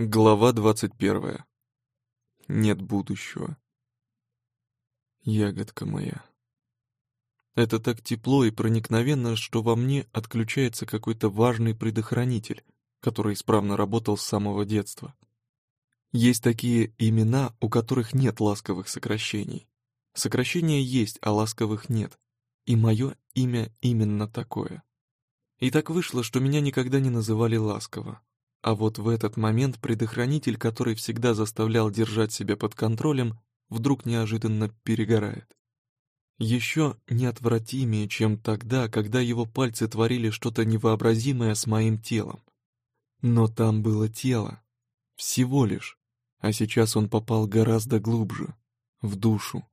Глава двадцать первая. Нет будущего. Ягодка моя. Это так тепло и проникновенно, что во мне отключается какой-то важный предохранитель, который исправно работал с самого детства. Есть такие имена, у которых нет ласковых сокращений. Сокращения есть, а ласковых нет. И мое имя именно такое. И так вышло, что меня никогда не называли ласково. А вот в этот момент предохранитель, который всегда заставлял держать себя под контролем, вдруг неожиданно перегорает. Еще неотвратимее, чем тогда, когда его пальцы творили что-то невообразимое с моим телом. Но там было тело. Всего лишь. А сейчас он попал гораздо глубже. В душу.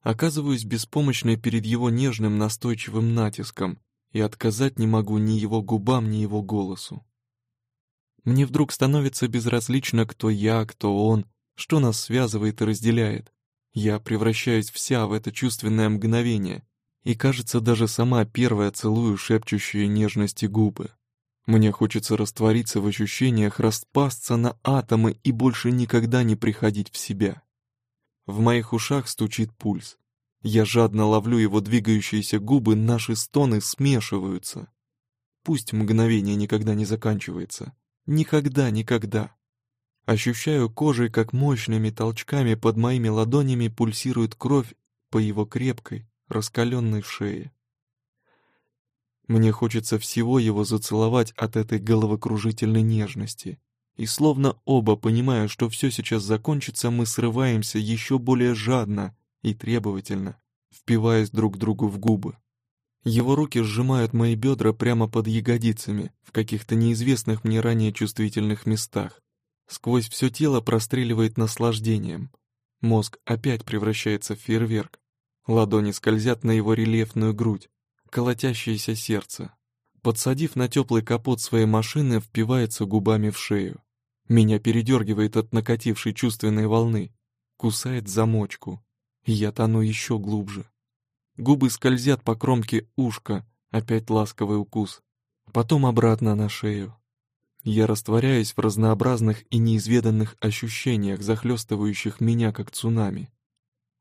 Оказываюсь беспомощной перед его нежным настойчивым натиском, и отказать не могу ни его губам, ни его голосу. Мне вдруг становится безразлично, кто я, кто он, что нас связывает и разделяет. Я превращаюсь вся в это чувственное мгновение, и, кажется, даже сама первая целую шепчущие нежности губы. Мне хочется раствориться в ощущениях, распасться на атомы и больше никогда не приходить в себя. В моих ушах стучит пульс. Я жадно ловлю его двигающиеся губы, наши стоны смешиваются. Пусть мгновение никогда не заканчивается. Никогда, никогда. Ощущаю кожей, как мощными толчками под моими ладонями пульсирует кровь по его крепкой, раскаленной шее. Мне хочется всего его зацеловать от этой головокружительной нежности. И словно оба, понимая, что все сейчас закончится, мы срываемся еще более жадно и требовательно, впиваясь друг другу в губы. Его руки сжимают мои бедра прямо под ягодицами, в каких-то неизвестных мне ранее чувствительных местах. Сквозь все тело простреливает наслаждением. Мозг опять превращается в фейерверк. Ладони скользят на его рельефную грудь, колотящееся сердце. Подсадив на теплый капот своей машины, впивается губами в шею. Меня передергивает от накатившей чувственной волны. Кусает замочку. Я тону еще глубже. Губы скользят по кромке ушка, опять ласковый укус. Потом обратно на шею. Я растворяюсь в разнообразных и неизведанных ощущениях, захлестывающих меня как цунами.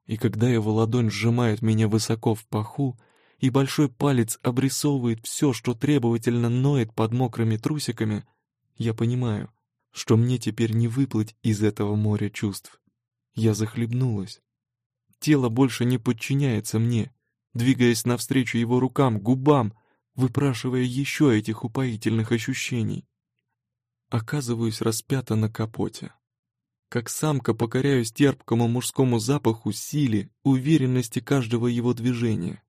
И когда его ладонь сжимает меня высоко в паху, и большой палец обрисовывает все, что требовательно ноет под мокрыми трусиками, я понимаю, что мне теперь не выплыть из этого моря чувств. Я захлебнулась. Тело больше не подчиняется мне, двигаясь навстречу его рукам, губам, выпрашивая еще этих упоительных ощущений. Оказываюсь распята на капоте. Как самка покоряюсь терпкому мужскому запаху силе, уверенности каждого его движения.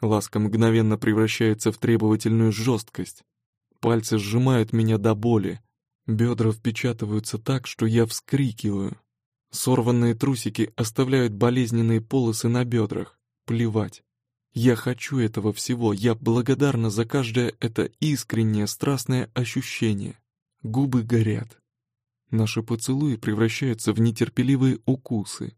Ласка мгновенно превращается в требовательную жесткость. Пальцы сжимают меня до боли. Бедра впечатываются так, что я вскрикиваю. Сорванные трусики оставляют болезненные полосы на бедрах. Плевать. Я хочу этого всего, я благодарна за каждое это искреннее, страстное ощущение. Губы горят. Наши поцелуи превращаются в нетерпеливые укусы.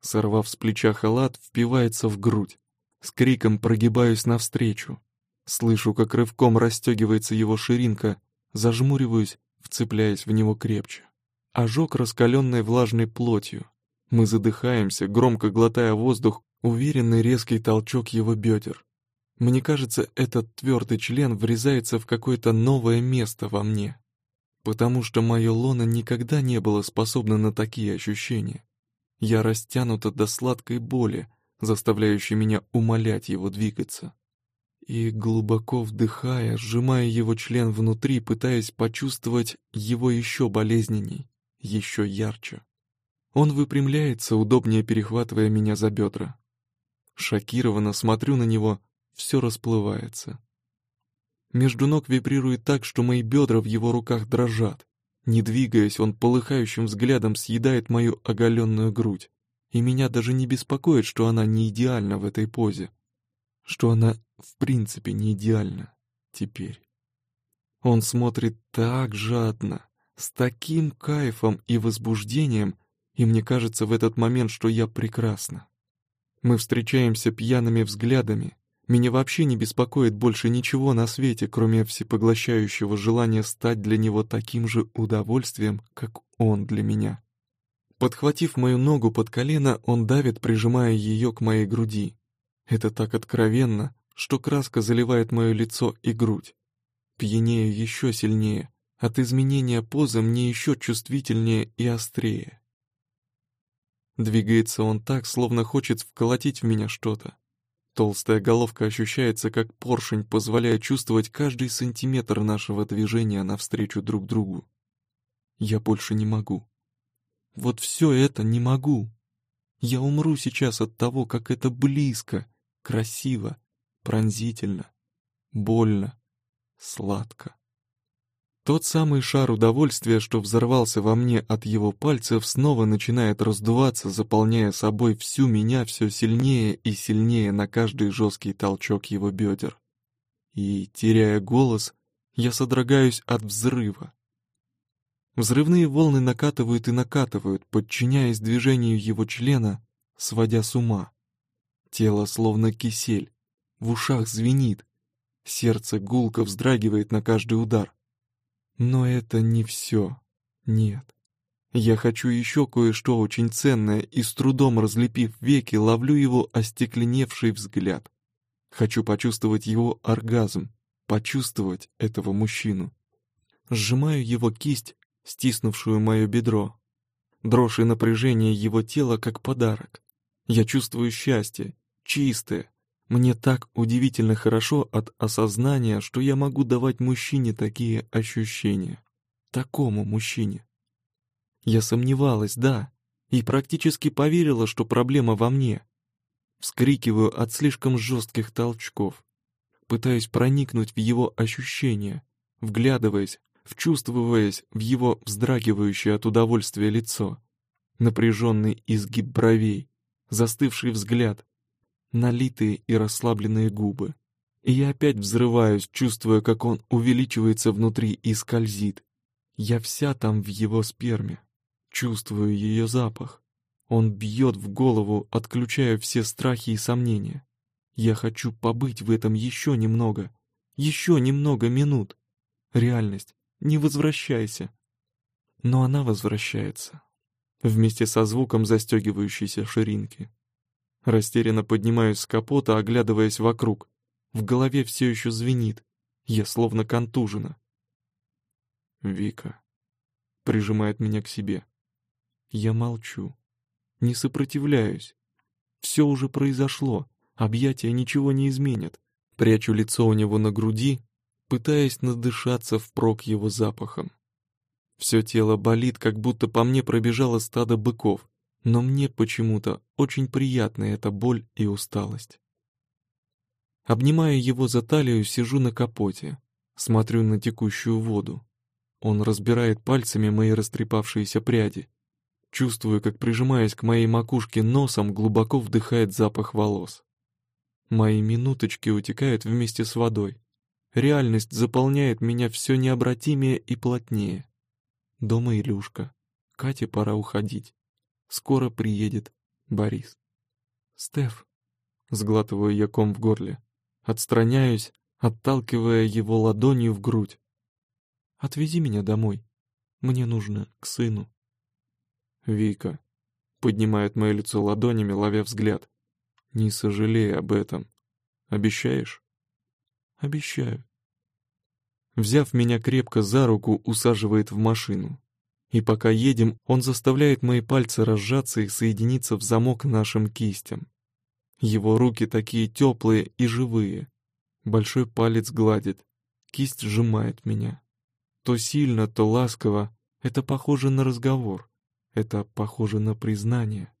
Сорвав с плеча халат, впивается в грудь. С криком прогибаюсь навстречу. Слышу, как рывком расстегивается его ширинка, зажмуриваюсь, вцепляясь в него крепче. Ожог раскаленной влажной плотью. Мы задыхаемся, громко глотая воздух, Уверенный резкий толчок его бедер. Мне кажется, этот твердый член врезается в какое-то новое место во мне, потому что мое лоно никогда не было способно на такие ощущения. Я растянута до сладкой боли, заставляющей меня умолять его двигаться. И глубоко вдыхая, сжимая его член внутри, пытаясь почувствовать его еще болезненней, еще ярче. Он выпрямляется, удобнее перехватывая меня за бедра. Шокированно смотрю на него, все расплывается. Между ног вибрирует так, что мои бедра в его руках дрожат. Не двигаясь, он полыхающим взглядом съедает мою оголенную грудь. И меня даже не беспокоит, что она не идеальна в этой позе. Что она в принципе не идеальна теперь. Он смотрит так жадно, с таким кайфом и возбуждением, и мне кажется в этот момент, что я прекрасна. Мы встречаемся пьяными взглядами, Меня вообще не беспокоит больше ничего на свете, кроме всепоглощающего желания стать для него таким же удовольствием, как он для меня. Подхватив мою ногу под колено, он давит, прижимая ее к моей груди. Это так откровенно, что краска заливает мое лицо и грудь. Пьянею еще сильнее. От изменения позы мне еще чувствительнее и острее. Двигается он так, словно хочет вколотить в меня что-то. Толстая головка ощущается как поршень, позволяя чувствовать каждый сантиметр нашего движения навстречу друг другу. Я больше не могу. Вот все это не могу. Я умру сейчас от того, как это близко, красиво, пронзительно, больно, сладко. Тот самый шар удовольствия, что взорвался во мне от его пальцев, снова начинает раздуваться, заполняя собой всю меня все сильнее и сильнее на каждый жесткий толчок его бедер. И, теряя голос, я содрогаюсь от взрыва. Взрывные волны накатывают и накатывают, подчиняясь движению его члена, сводя с ума. Тело словно кисель, в ушах звенит, сердце гулко вздрагивает на каждый удар. Но это не все. Нет. Я хочу еще кое-что очень ценное и с трудом разлепив веки, ловлю его остекленевший взгляд. Хочу почувствовать его оргазм, почувствовать этого мужчину. Сжимаю его кисть, стиснувшую мое бедро. Дрожь и напряжение его тела как подарок. Я чувствую счастье, чистое, мне так удивительно хорошо от осознания, что я могу давать мужчине такие ощущения. Такому мужчине. Я сомневалась, да, и практически поверила, что проблема во мне. Вскрикиваю от слишком жестких толчков. Пытаюсь проникнуть в его ощущения, вглядываясь, вчувствуясь в его вздрагивающее от удовольствия лицо, напряженный изгиб бровей, застывший взгляд, налитые и расслабленные губы. И я опять взрываюсь, чувствуя, как он увеличивается внутри и скользит. Я вся там в его сперме. Чувствую ее запах. Он бьет в голову, отключая все страхи и сомнения. Я хочу побыть в этом еще немного. Еще немного минут. Реальность, не возвращайся. Но она возвращается. Вместе со звуком застегивающейся ширинки. Растерянно поднимаюсь с капота, оглядываясь вокруг. В голове все еще звенит. Я словно контужена. Вика прижимает меня к себе. Я молчу. Не сопротивляюсь. Все уже произошло. Объятия ничего не изменят. Прячу лицо у него на груди, пытаясь надышаться впрок его запахом. Все тело болит, как будто по мне пробежало стадо быков но мне почему-то очень приятна эта боль и усталость. Обнимая его за талию, сижу на капоте, смотрю на текущую воду. Он разбирает пальцами мои растрепавшиеся пряди. Чувствую, как, прижимаясь к моей макушке носом, глубоко вдыхает запах волос. Мои минуточки утекают вместе с водой. Реальность заполняет меня все необратимее и плотнее. Дома Илюшка. Кате пора уходить. Скоро приедет Борис. «Стеф», — сглатываю я ком в горле, отстраняюсь, отталкивая его ладонью в грудь. «Отвези меня домой. Мне нужно к сыну». «Вика», — поднимает мое лицо ладонями, ловя взгляд. «Не сожалей об этом. Обещаешь?» «Обещаю». Взяв меня крепко за руку, усаживает в машину. И пока едем, он заставляет мои пальцы разжаться и соединиться в замок нашим кистям. Его руки такие теплые и живые. Большой палец гладит, кисть сжимает меня. То сильно, то ласково. Это похоже на разговор. Это похоже на признание.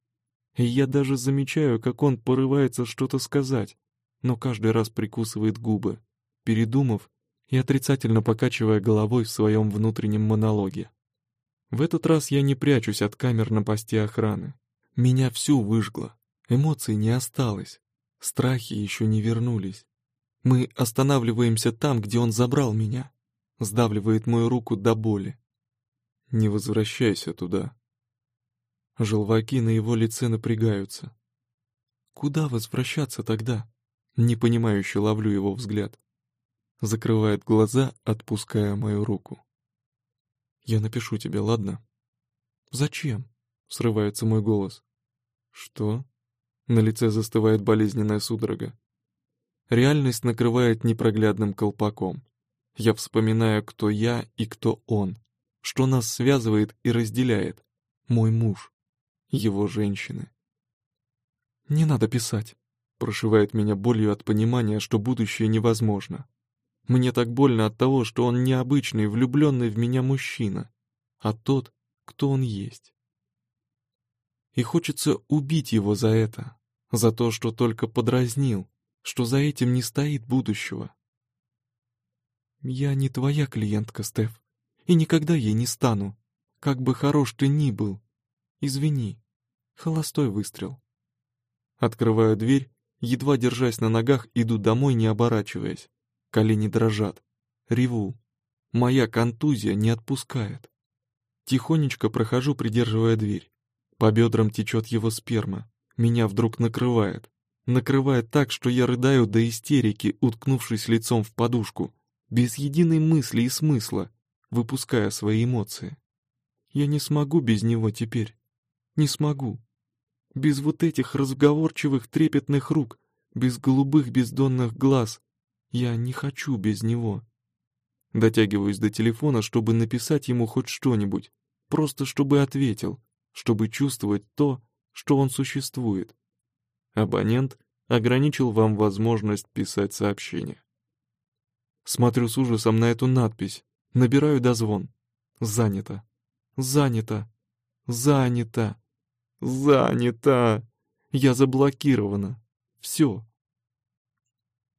И я даже замечаю, как он порывается что-то сказать, но каждый раз прикусывает губы, передумав и отрицательно покачивая головой в своем внутреннем монологе. В этот раз я не прячусь от камер на посте охраны. Меня всю выжгло. Эмоций не осталось. Страхи еще не вернулись. Мы останавливаемся там, где он забрал меня. Сдавливает мою руку до боли. Не возвращайся туда. Желваки на его лице напрягаются. Куда возвращаться тогда? Непонимающе ловлю его взгляд. Закрывает глаза, отпуская мою руку. «Я напишу тебе, ладно?» «Зачем?» — срывается мой голос. «Что?» На лице застывает болезненная судорога. Реальность накрывает непроглядным колпаком. Я вспоминаю, кто я и кто он, что нас связывает и разделяет. Мой муж, его женщины. «Не надо писать», — прошивает меня болью от понимания, что будущее невозможно. Мне так больно от того, что он необычный, влюбленный в меня мужчина, а тот, кто он есть. И хочется убить его за это, за то, что только подразнил, что за этим не стоит будущего. Я не твоя клиентка, Стеф, и никогда ей не стану, как бы хорош ты ни был. Извини, холостой выстрел. Открываю дверь, едва держась на ногах, иду домой, не оборачиваясь. Колени дрожат. Реву. Моя контузия не отпускает. Тихонечко прохожу, придерживая дверь. По бедрам течет его сперма. Меня вдруг накрывает. Накрывает так, что я рыдаю до истерики, уткнувшись лицом в подушку, без единой мысли и смысла, выпуская свои эмоции. Я не смогу без него теперь. Не смогу. Без вот этих разговорчивых трепетных рук, без голубых бездонных глаз. Я не хочу без него. Дотягиваюсь до телефона, чтобы написать ему хоть что-нибудь, просто чтобы ответил, чтобы чувствовать то, что он существует. Абонент ограничил вам возможность писать сообщения. Смотрю с ужасом на эту надпись, набираю дозвон. Занято. Занято. Занято. Занято. Я заблокирована. Все.